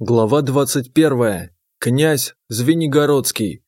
Глава 21. Князь Звенигородский.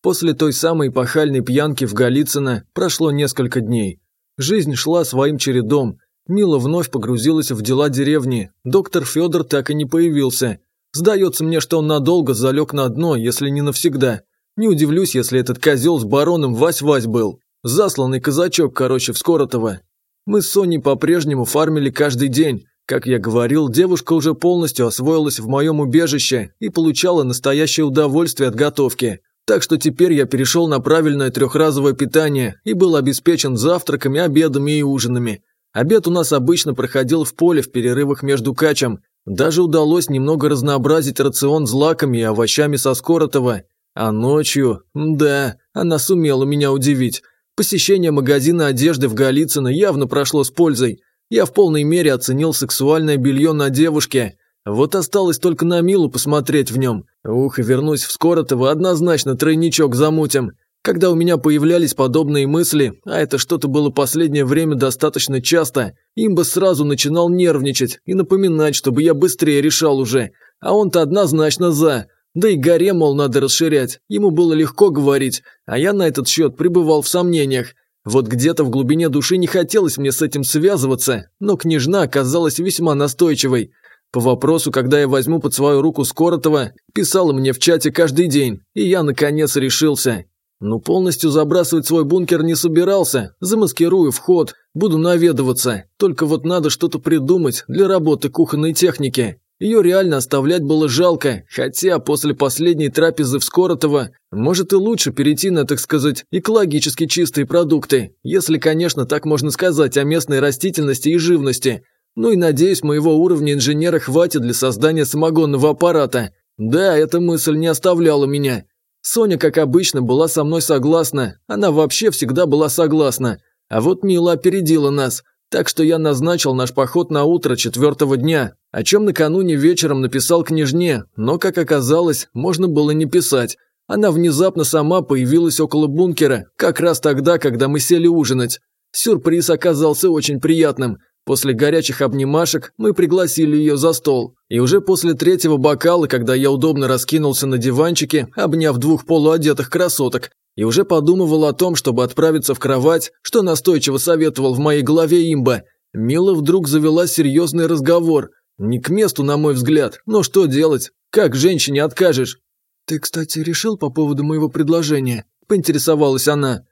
После той самой пахальной пьянки в Голицыно прошло несколько дней. Жизнь шла своим чередом. Мила вновь погрузилась в дела деревни. Доктор Федор так и не появился. Сдается мне, что он надолго залег на дно, если не навсегда. Не удивлюсь, если этот козел с бароном Вась-Вась был. Засланный казачок, короче, в Скоротово. Мы с Соней по-прежнему фармили каждый день. Как я говорил, девушка уже полностью освоилась в моем убежище и получала настоящее удовольствие от готовки. Так что теперь я перешел на правильное трехразовое питание и был обеспечен завтраками, обедами и ужинами. Обед у нас обычно проходил в поле в перерывах между качем. Даже удалось немного разнообразить рацион злаками и овощами со Скоротова. А ночью, да, она сумела меня удивить. Посещение магазина одежды в Голицыно явно прошло с пользой. Я в полной мере оценил сексуальное белье на девушке. Вот осталось только на Милу посмотреть в нем. Ух, вернусь в Скоротово, однозначно тройничок замутим. Когда у меня появлялись подобные мысли, а это что-то было последнее время достаточно часто, имба сразу начинал нервничать и напоминать, чтобы я быстрее решал уже. А он-то однозначно за. Да и горе, мол, надо расширять. Ему было легко говорить, а я на этот счет пребывал в сомнениях. Вот где-то в глубине души не хотелось мне с этим связываться, но княжна оказалась весьма настойчивой. По вопросу, когда я возьму под свою руку Скоротова, писала мне в чате каждый день, и я наконец решился. Ну, полностью забрасывать свой бункер не собирался, замаскирую вход, буду наведываться, только вот надо что-то придумать для работы кухонной техники. Ее реально оставлять было жалко, хотя после последней трапезы в Скоротово может и лучше перейти на, так сказать, экологически чистые продукты, если, конечно, так можно сказать о местной растительности и живности. Ну и надеюсь, моего уровня инженера хватит для создания самогонного аппарата. Да, эта мысль не оставляла меня. Соня, как обычно, была со мной согласна, она вообще всегда была согласна. А вот Мила опередила нас – так что я назначил наш поход на утро четвертого дня, о чем накануне вечером написал княжне, но, как оказалось, можно было не писать. Она внезапно сама появилась около бункера, как раз тогда, когда мы сели ужинать. Сюрприз оказался очень приятным. После горячих обнимашек мы пригласили ее за стол. И уже после третьего бокала, когда я удобно раскинулся на диванчике, обняв двух полуодетых красоток, и уже подумывал о том, чтобы отправиться в кровать, что настойчиво советовал в моей голове имба. Мила вдруг завела серьезный разговор. Не к месту, на мой взгляд, но что делать? Как женщине откажешь? «Ты, кстати, решил по поводу моего предложения?» – поинтересовалась она.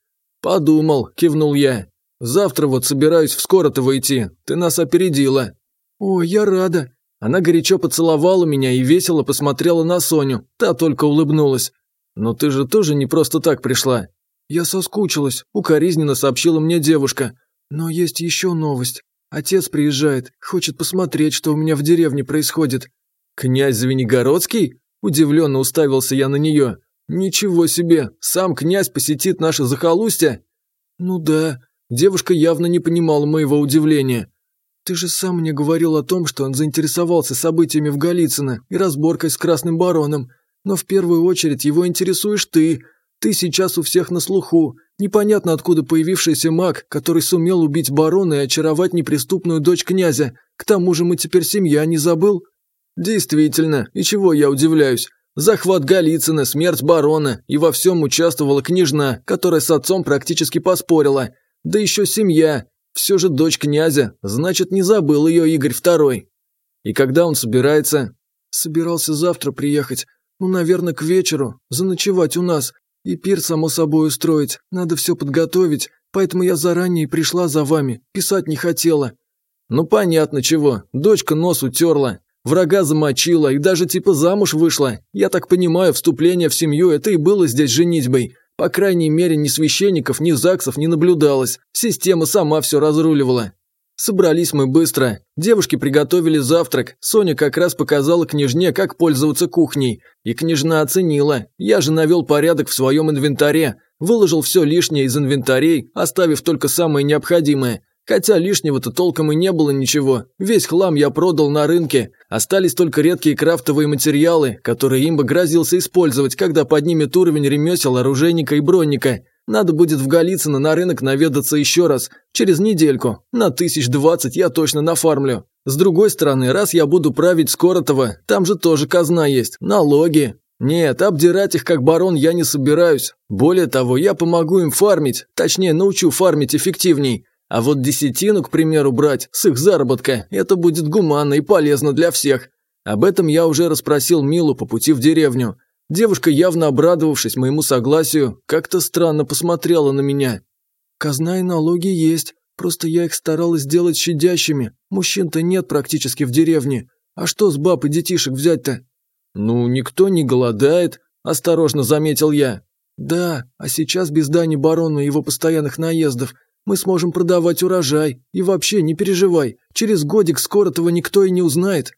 «Подумал», – кивнул я. «Завтра вот собираюсь в Скоротово идти, ты нас опередила». «О, я рада». Она горячо поцеловала меня и весело посмотрела на Соню, та только улыбнулась. «Но ты же тоже не просто так пришла». «Я соскучилась», – укоризненно сообщила мне девушка. «Но есть еще новость. Отец приезжает, хочет посмотреть, что у меня в деревне происходит». «Князь Звенигородский?» – удивленно уставился я на нее. «Ничего себе, сам князь посетит наше захолустье?» «Ну да». Девушка явно не понимала моего удивления. «Ты же сам мне говорил о том, что он заинтересовался событиями в Голицыно и разборкой с Красным Бароном. Но в первую очередь его интересуешь ты. Ты сейчас у всех на слуху. Непонятно откуда появившийся маг, который сумел убить барона и очаровать неприступную дочь князя. К тому же мы теперь семья, не забыл? Действительно, и чего я удивляюсь. Захват Голицына, смерть барона, и во всем участвовала княжна, которая с отцом практически поспорила. Да еще семья. Все же дочь князя, значит, не забыл ее Игорь Второй. И когда он собирается? Собирался завтра приехать. Ну, наверное, к вечеру, заночевать у нас. И пир, само собой, устроить. Надо все подготовить, поэтому я заранее пришла за вами. Писать не хотела». «Ну, понятно чего. Дочка нос утерла, врага замочила и даже типа замуж вышла. Я так понимаю, вступление в семью – это и было здесь женитьбой. По крайней мере, ни священников, ни ЗАГСов не наблюдалось. Система сама все разруливала. Собрались мы быстро. Девушки приготовили завтрак. Соня как раз показала княжне, как пользоваться кухней. И княжна оценила. Я же навел порядок в своем инвентаре. Выложил все лишнее из инвентарей, оставив только самое необходимое. Хотя лишнего-то толком и не было ничего. Весь хлам я продал на рынке. Остались только редкие крафтовые материалы, которые имба грозился использовать, когда поднимет уровень ремесел, оружейника и бронника. Надо будет в Голицыно на рынок наведаться еще раз, через недельку. На тысяч двадцать я точно нафармлю. С другой стороны, раз я буду править Скоротова, там же тоже казна есть, налоги. Нет, обдирать их как барон я не собираюсь. Более того, я помогу им фармить, точнее научу фармить эффективней. А вот десятину, к примеру, брать с их заработка, это будет гуманно и полезно для всех. Об этом я уже расспросил Милу по пути в деревню. Девушка, явно обрадовавшись моему согласию, как-то странно посмотрела на меня. «Казна и налоги есть, просто я их старалась сделать щадящими. Мужчин-то нет практически в деревне. А что с баб и детишек взять-то?» «Ну, никто не голодает», – осторожно заметил я. «Да, а сейчас без дани барону и его постоянных наездов мы сможем продавать урожай. И вообще, не переживай, через годик скоро этого никто и не узнает».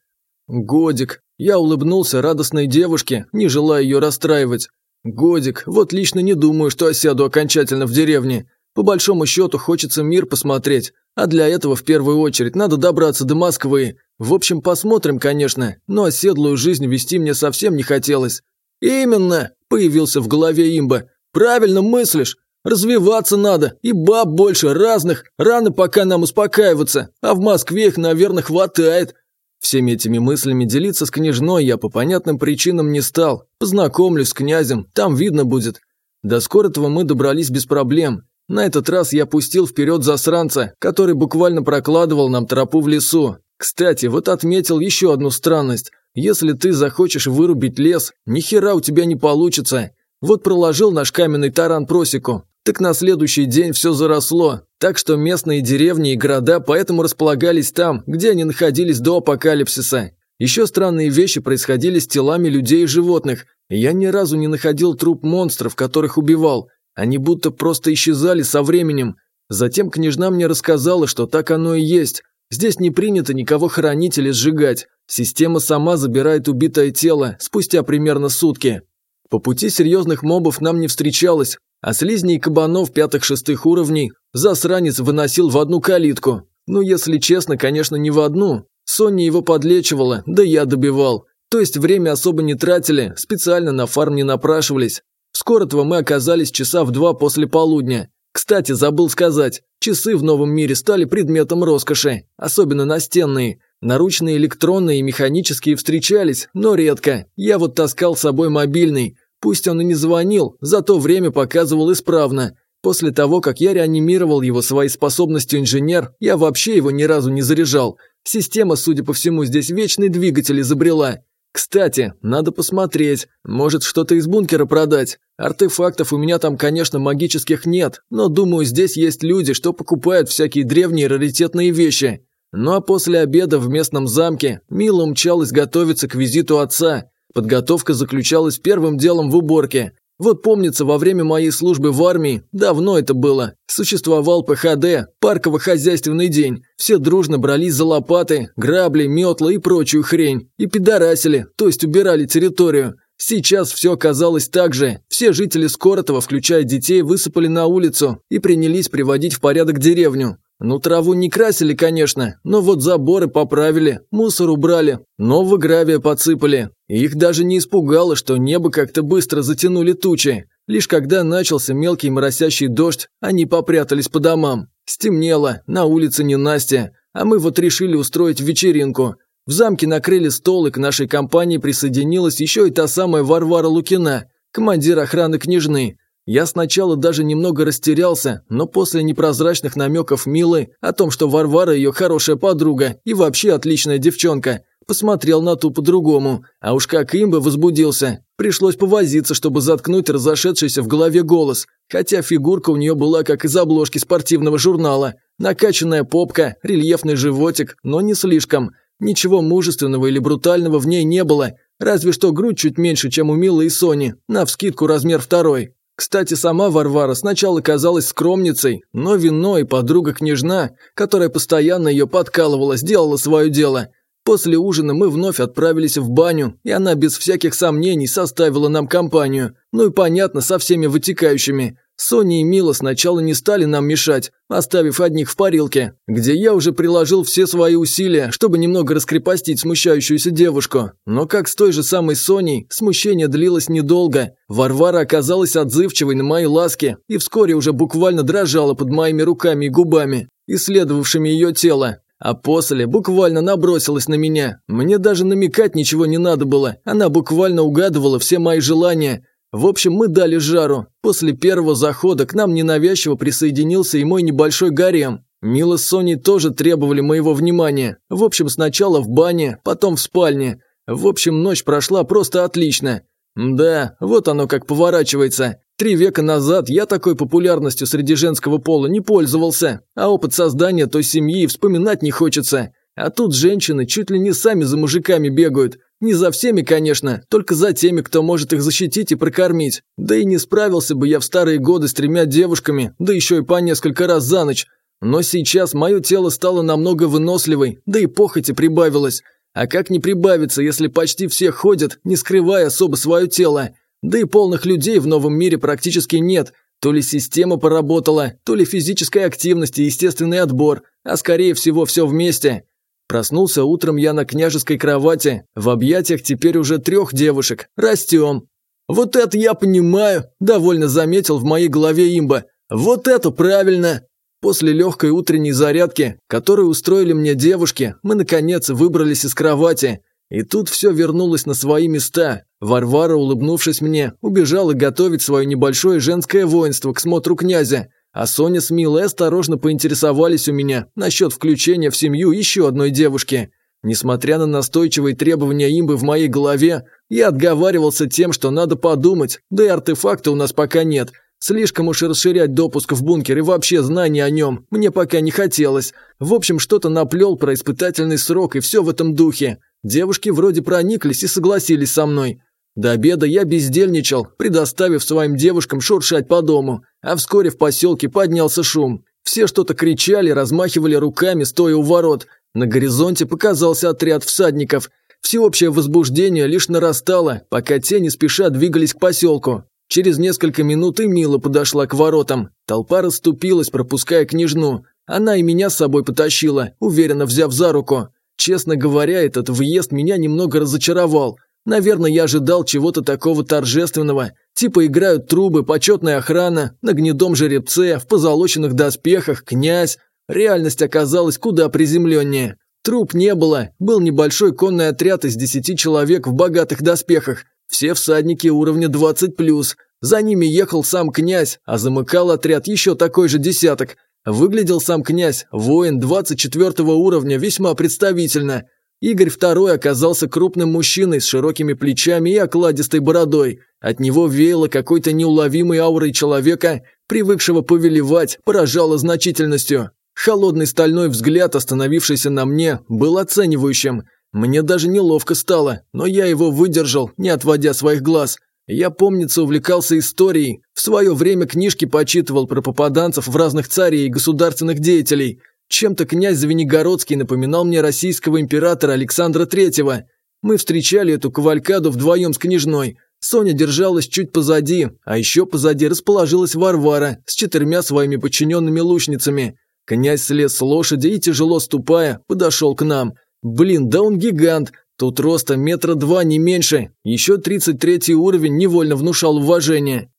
«Годик», я улыбнулся радостной девушке, не желая ее расстраивать. «Годик, вот лично не думаю, что осяду окончательно в деревне. По большому счету хочется мир посмотреть, а для этого в первую очередь надо добраться до Москвы. В общем, посмотрим, конечно, но оседлую жизнь вести мне совсем не хотелось». «Именно!» – появился в голове имба. «Правильно мыслишь. Развиваться надо, и баб больше разных, рано пока нам успокаиваться, а в Москве их, наверное, хватает. Всеми этими мыслями делиться с княжной я по понятным причинам не стал. Познакомлюсь с князем, там видно будет. До скорого мы добрались без проблем. На этот раз я пустил вперед засранца, который буквально прокладывал нам тропу в лесу. Кстати, вот отметил еще одну странность. Если ты захочешь вырубить лес, ни хера у тебя не получится. Вот проложил наш каменный таран просеку, так на следующий день все заросло, так что местные деревни и города поэтому располагались там, где они находились до апокалипсиса. Еще странные вещи происходили с телами людей и животных, я ни разу не находил труп монстров, которых убивал. Они будто просто исчезали со временем. Затем княжна мне рассказала, что так оно и есть. Здесь не принято никого хоронить или сжигать. Система сама забирает убитое тело спустя примерно сутки. По пути серьезных мобов нам не встречалось, а слизней кабанов пятых-шестых уровней засранец выносил в одну калитку. Ну, если честно, конечно, не в одну. Соня его подлечивала, да я добивал. То есть время особо не тратили, специально на фарм не напрашивались. Скоротво мы оказались часа в два после полудня. Кстати, забыл сказать, часы в новом мире стали предметом роскоши, особенно настенные. Наручные электронные и механические встречались, но редко. Я вот таскал с собой мобильный. Пусть он и не звонил, зато время показывал исправно. После того, как я реанимировал его своей способностью инженер, я вообще его ни разу не заряжал. Система, судя по всему, здесь вечный двигатель изобрела. Кстати, надо посмотреть, может что-то из бункера продать. Артефактов у меня там, конечно, магических нет, но думаю, здесь есть люди, что покупают всякие древние раритетные вещи. Ну а после обеда в местном замке Мила умчалась готовиться к визиту отца. Подготовка заключалась первым делом в уборке. Вот помнится, во время моей службы в армии, давно это было, существовал ПХД, парково-хозяйственный день. Все дружно брались за лопаты, грабли, метла и прочую хрень. И пидорасили, то есть убирали территорию. Сейчас все оказалось так же. Все жители Скоротова, включая детей, высыпали на улицу и принялись приводить в порядок деревню. Ну, траву не красили, конечно, но вот заборы поправили, мусор убрали, нового гравия подсыпали. их даже не испугало, что небо как-то быстро затянули тучи. Лишь когда начался мелкий моросящий дождь, они попрятались по домам. Стемнело, на улице не Настя, а мы вот решили устроить вечеринку. В замке накрыли стол, и к нашей компании присоединилась еще и та самая Варвара Лукина, командир охраны княжны. Я сначала даже немного растерялся, но после непрозрачных намеков Милы о том, что Варвара ее хорошая подруга и вообще отличная девчонка, посмотрел на ту по-другому, а уж как имба возбудился. Пришлось повозиться, чтобы заткнуть разошедшийся в голове голос, хотя фигурка у нее была как из обложки спортивного журнала. Накачанная попка, рельефный животик, но не слишком. Ничего мужественного или брутального в ней не было, разве что грудь чуть меньше, чем у Милы и Сони, навскидку размер второй. Кстати, сама Варвара сначала казалась скромницей, но вино и подруга-княжна, которая постоянно ее подкалывала, сделала свое дело. После ужина мы вновь отправились в баню, и она без всяких сомнений составила нам компанию, ну и понятно, со всеми вытекающими. Соня и Мила сначала не стали нам мешать, оставив одних в парилке, где я уже приложил все свои усилия, чтобы немного раскрепостить смущающуюся девушку. Но как с той же самой Соней, смущение длилось недолго. Варвара оказалась отзывчивой на мои ласки и вскоре уже буквально дрожала под моими руками и губами, исследовавшими ее тело. А после буквально набросилась на меня. Мне даже намекать ничего не надо было, она буквально угадывала все мои желания – в общем, мы дали жару. После первого захода к нам ненавязчиво присоединился и мой небольшой гарем. Мила с Соней тоже требовали моего внимания. В общем, сначала в бане, потом в спальне. В общем, ночь прошла просто отлично. Да, вот оно как поворачивается. Три века назад я такой популярностью среди женского пола не пользовался, а опыт создания той семьи вспоминать не хочется. А тут женщины чуть ли не сами за мужиками бегают. Не за всеми, конечно, только за теми, кто может их защитить и прокормить. Да и не справился бы я в старые годы с тремя девушками, да еще и по несколько раз за ночь. Но сейчас мое тело стало намного выносливой, да и похоти прибавилось. А как не прибавиться, если почти все ходят, не скрывая особо свое тело? Да и полных людей в новом мире практически нет. То ли система поработала, то ли физическая активность и естественный отбор, а скорее всего все вместе. Проснулся утром я на княжеской кровати, в объятиях теперь уже трех девушек. Растем. Вот это я понимаю, довольно заметил в моей голове имба. Вот это правильно. После легкой утренней зарядки, которую устроили мне девушки, мы наконец выбрались из кровати. И тут все вернулось на свои места. Варвара, улыбнувшись мне, убежала готовить свое небольшое женское воинство к смотру князя. А Соня с Милой осторожно поинтересовались у меня насчет включения в семью еще одной девушки. Несмотря на настойчивые требования имбы в моей голове, я отговаривался тем, что надо подумать, да и артефакта у нас пока нет. Слишком уж расширять допуск в бункер и вообще знания о нем мне пока не хотелось. В общем, что-то наплел про испытательный срок и все в этом духе. Девушки вроде прониклись и согласились со мной. До обеда я бездельничал, предоставив своим девушкам шуршать по дому, а вскоре в поселке поднялся шум. Все что-то кричали, размахивали руками, стоя у ворот. На горизонте показался отряд всадников. Всеобщее возбуждение лишь нарастало, пока те не спеша двигались к поселку. Через несколько минут и Мила подошла к воротам. Толпа расступилась, пропуская княжну. Она и меня с собой потащила, уверенно взяв за руку. Честно говоря, этот въезд меня немного разочаровал. Наверное, я ожидал чего-то такого торжественного, типа играют трубы, почетная охрана, на гнедом жеребце, в позолоченных доспехах, князь. Реальность оказалась куда приземленнее. Труп не было, был небольшой конный отряд из десяти человек в богатых доспехах, все всадники уровня 20+, за ними ехал сам князь, а замыкал отряд еще такой же десяток. Выглядел сам князь, воин 24 уровня, весьма представительно – Игорь II оказался крупным мужчиной с широкими плечами и окладистой бородой. От него веяло какой-то неуловимой аурой человека, привыкшего повелевать, поражало значительностью. Холодный стальной взгляд, остановившийся на мне, был оценивающим. Мне даже неловко стало, но я его выдержал, не отводя своих глаз. Я, помнится, увлекался историей, в свое время книжки почитывал про попаданцев в разных царей и государственных деятелей – чем-то князь Звенигородский напоминал мне российского императора Александра Третьего. Мы встречали эту кавалькаду вдвоем с княжной. Соня держалась чуть позади, а еще позади расположилась Варвара с четырьмя своими подчиненными лучницами. Князь слез с лошади и, тяжело ступая, подошел к нам. Блин, да он гигант, тут роста метра два не меньше, еще 33 уровень невольно внушал уважение.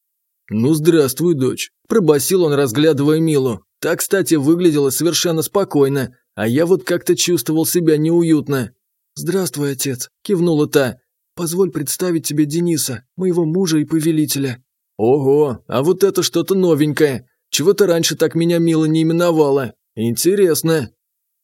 «Ну, здравствуй, дочь», – пробасил он, разглядывая Милу. Та, кстати, выглядела совершенно спокойно, а я вот как-то чувствовал себя неуютно. «Здравствуй, отец», – кивнула та. «Позволь представить тебе Дениса, моего мужа и повелителя». «Ого, а вот это что-то новенькое. Чего то раньше так меня мило не именовала. Интересно».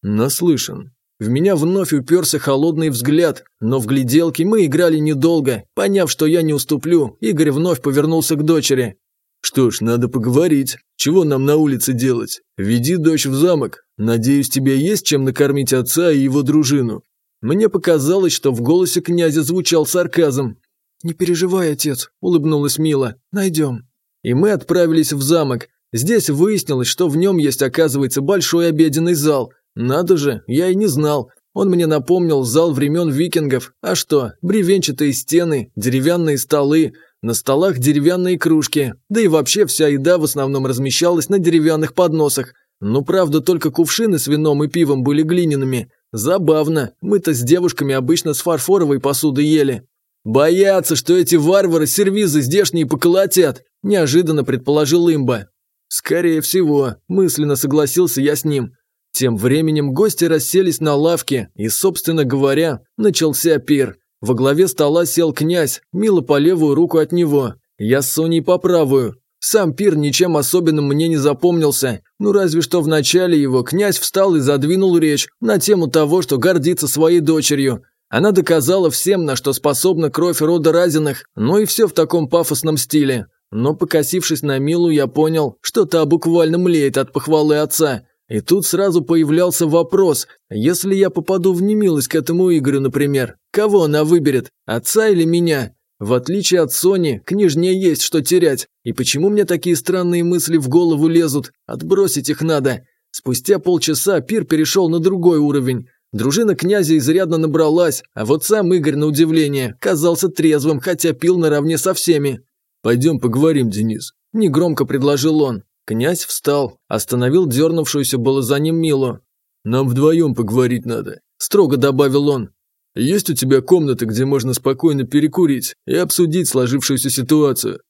«Наслышан». В меня вновь уперся холодный взгляд, но в гляделке мы играли недолго. Поняв, что я не уступлю, Игорь вновь повернулся к дочери. «Что ж, надо поговорить. Чего нам на улице делать? Веди дочь в замок. Надеюсь, тебе есть чем накормить отца и его дружину». Мне показалось, что в голосе князя звучал сарказм. «Не переживай, отец», – улыбнулась Мила. «Найдем». И мы отправились в замок. Здесь выяснилось, что в нем есть, оказывается, большой обеденный зал. Надо же, я и не знал. Он мне напомнил зал времен викингов. А что, бревенчатые стены, деревянные столы, На столах деревянные кружки, да и вообще вся еда в основном размещалась на деревянных подносах. Ну, правда, только кувшины с вином и пивом были глиняными. Забавно, мы-то с девушками обычно с фарфоровой посуды ели. «Боятся, что эти варвары сервизы здешние поколотят», – неожиданно предположил имба. «Скорее всего», – мысленно согласился я с ним. Тем временем гости расселись на лавке, и, собственно говоря, начался пир. Во главе стола сел князь, Мила по левую руку от него. Я с Соней по правую. Сам пир ничем особенным мне не запомнился. Ну разве что в начале его князь встал и задвинул речь на тему того, что гордится своей дочерью. Она доказала всем, на что способна кровь рода Разиных, ну и все в таком пафосном стиле. Но покосившись на Милу, я понял, что та буквально млеет от похвалы отца. И тут сразу появлялся вопрос, если я попаду в немилость к этому Игорю, например, кого она выберет, отца или меня? В отличие от Сони, княжне есть что терять. И почему мне такие странные мысли в голову лезут? Отбросить их надо. Спустя полчаса пир перешел на другой уровень. Дружина князя изрядно набралась, а вот сам Игорь, на удивление, казался трезвым, хотя пил наравне со всеми. «Пойдем поговорим, Денис», – негромко предложил он. Князь встал, остановил дернувшуюся было за ним Милу. «Нам вдвоем поговорить надо», – строго добавил он. «Есть у тебя комната, где можно спокойно перекурить и обсудить сложившуюся ситуацию?»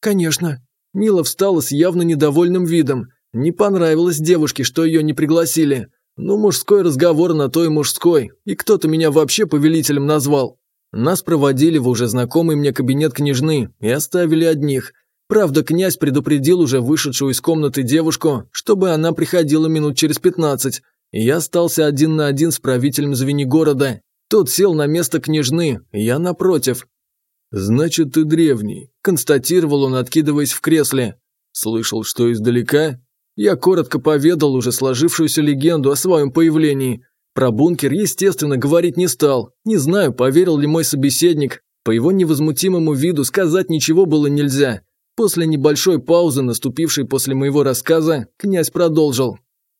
«Конечно». Мила встала с явно недовольным видом. Не понравилось девушке, что ее не пригласили. Ну, мужской разговор на то и мужской. И кто-то меня вообще повелителем назвал. Нас проводили в уже знакомый мне кабинет княжны и оставили одних. Правда, князь предупредил уже вышедшую из комнаты девушку, чтобы она приходила минут через пятнадцать. И я остался один на один с правителем Звенигорода. Тот сел на место княжны, я напротив. «Значит, ты древний», – констатировал он, откидываясь в кресле. «Слышал, что издалека?» Я коротко поведал уже сложившуюся легенду о своем появлении. Про бункер, естественно, говорить не стал. Не знаю, поверил ли мой собеседник. По его невозмутимому виду сказать ничего было нельзя. После небольшой паузы, наступившей после моего рассказа, князь продолжил.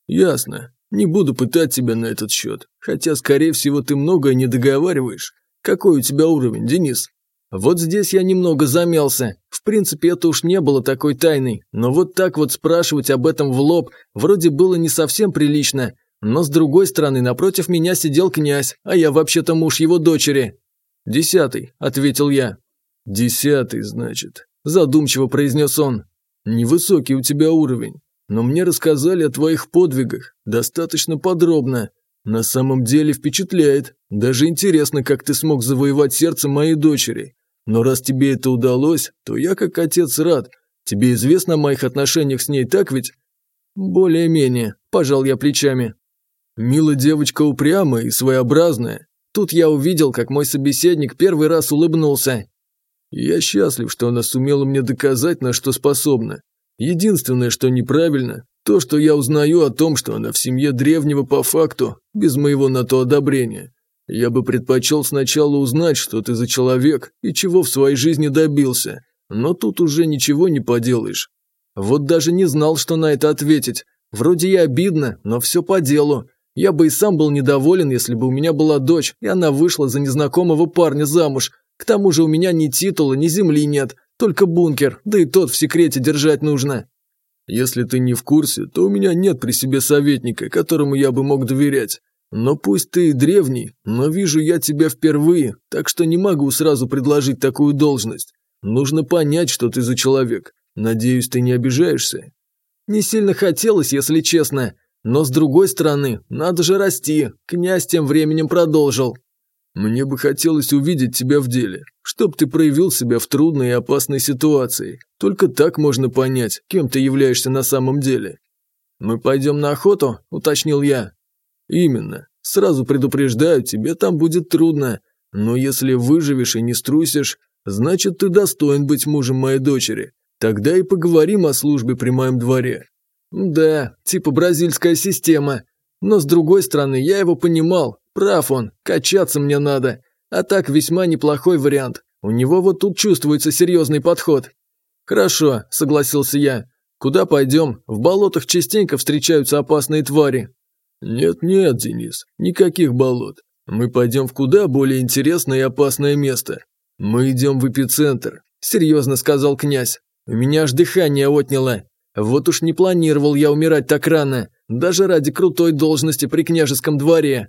«Ясно. Не буду пытать тебя на этот счет. Хотя, скорее всего, ты многое не договариваешь. Какой у тебя уровень, Денис?» Вот здесь я немного замялся. В принципе, это уж не было такой тайной, но вот так вот спрашивать об этом в лоб вроде было не совсем прилично. Но с другой стороны, напротив меня сидел князь, а я вообще-то муж его дочери. «Десятый», – ответил я. «Десятый, значит», – задумчиво произнес он. «Невысокий у тебя уровень, но мне рассказали о твоих подвигах достаточно подробно. На самом деле впечатляет. Даже интересно, как ты смог завоевать сердце моей дочери. Но раз тебе это удалось, то я как отец рад. Тебе известно о моих отношениях с ней, так ведь? Более-менее, пожал я плечами. Мила девочка упрямая и своеобразная. Тут я увидел, как мой собеседник первый раз улыбнулся. Я счастлив, что она сумела мне доказать, на что способна. Единственное, что неправильно, то, что я узнаю о том, что она в семье древнего по факту, без моего на то одобрения. Я бы предпочел сначала узнать, что ты за человек и чего в своей жизни добился, но тут уже ничего не поделаешь. Вот даже не знал, что на это ответить. Вроде и обидно, но все по делу. Я бы и сам был недоволен, если бы у меня была дочь, и она вышла за незнакомого парня замуж. К тому же у меня ни титула, ни земли нет, только бункер, да и тот в секрете держать нужно. Если ты не в курсе, то у меня нет при себе советника, которому я бы мог доверять. Но пусть ты и древний, но вижу я тебя впервые, так что не могу сразу предложить такую должность. Нужно понять, что ты за человек. Надеюсь, ты не обижаешься?» Не сильно хотелось, если честно. Но с другой стороны, надо же расти. Князь тем временем продолжил. «Мне бы хотелось увидеть тебя в деле, чтоб ты проявил себя в трудной и опасной ситуации. Только так можно понять, кем ты являешься на самом деле». «Мы пойдем на охоту?» – уточнил я. «Именно. Сразу предупреждаю, тебе там будет трудно. Но если выживешь и не струсишь, значит, ты достоин быть мужем моей дочери. Тогда и поговорим о службе при моем дворе». «Да, типа бразильская система. Но с другой стороны, я его понимал. Прав он, качаться мне надо. А так весьма неплохой вариант. У него вот тут чувствуется серьезный подход». «Хорошо», – согласился я. «Куда пойдем? В болотах частенько встречаются опасные твари». «Нет-нет, Денис, никаких болот. Мы пойдем в куда более интересное и опасное место. Мы идем в эпицентр. – серьезно сказал князь. «У меня аж дыхание отняло. Вот уж не планировал я умирать так рано, даже ради крутой должности при княжеском дворе».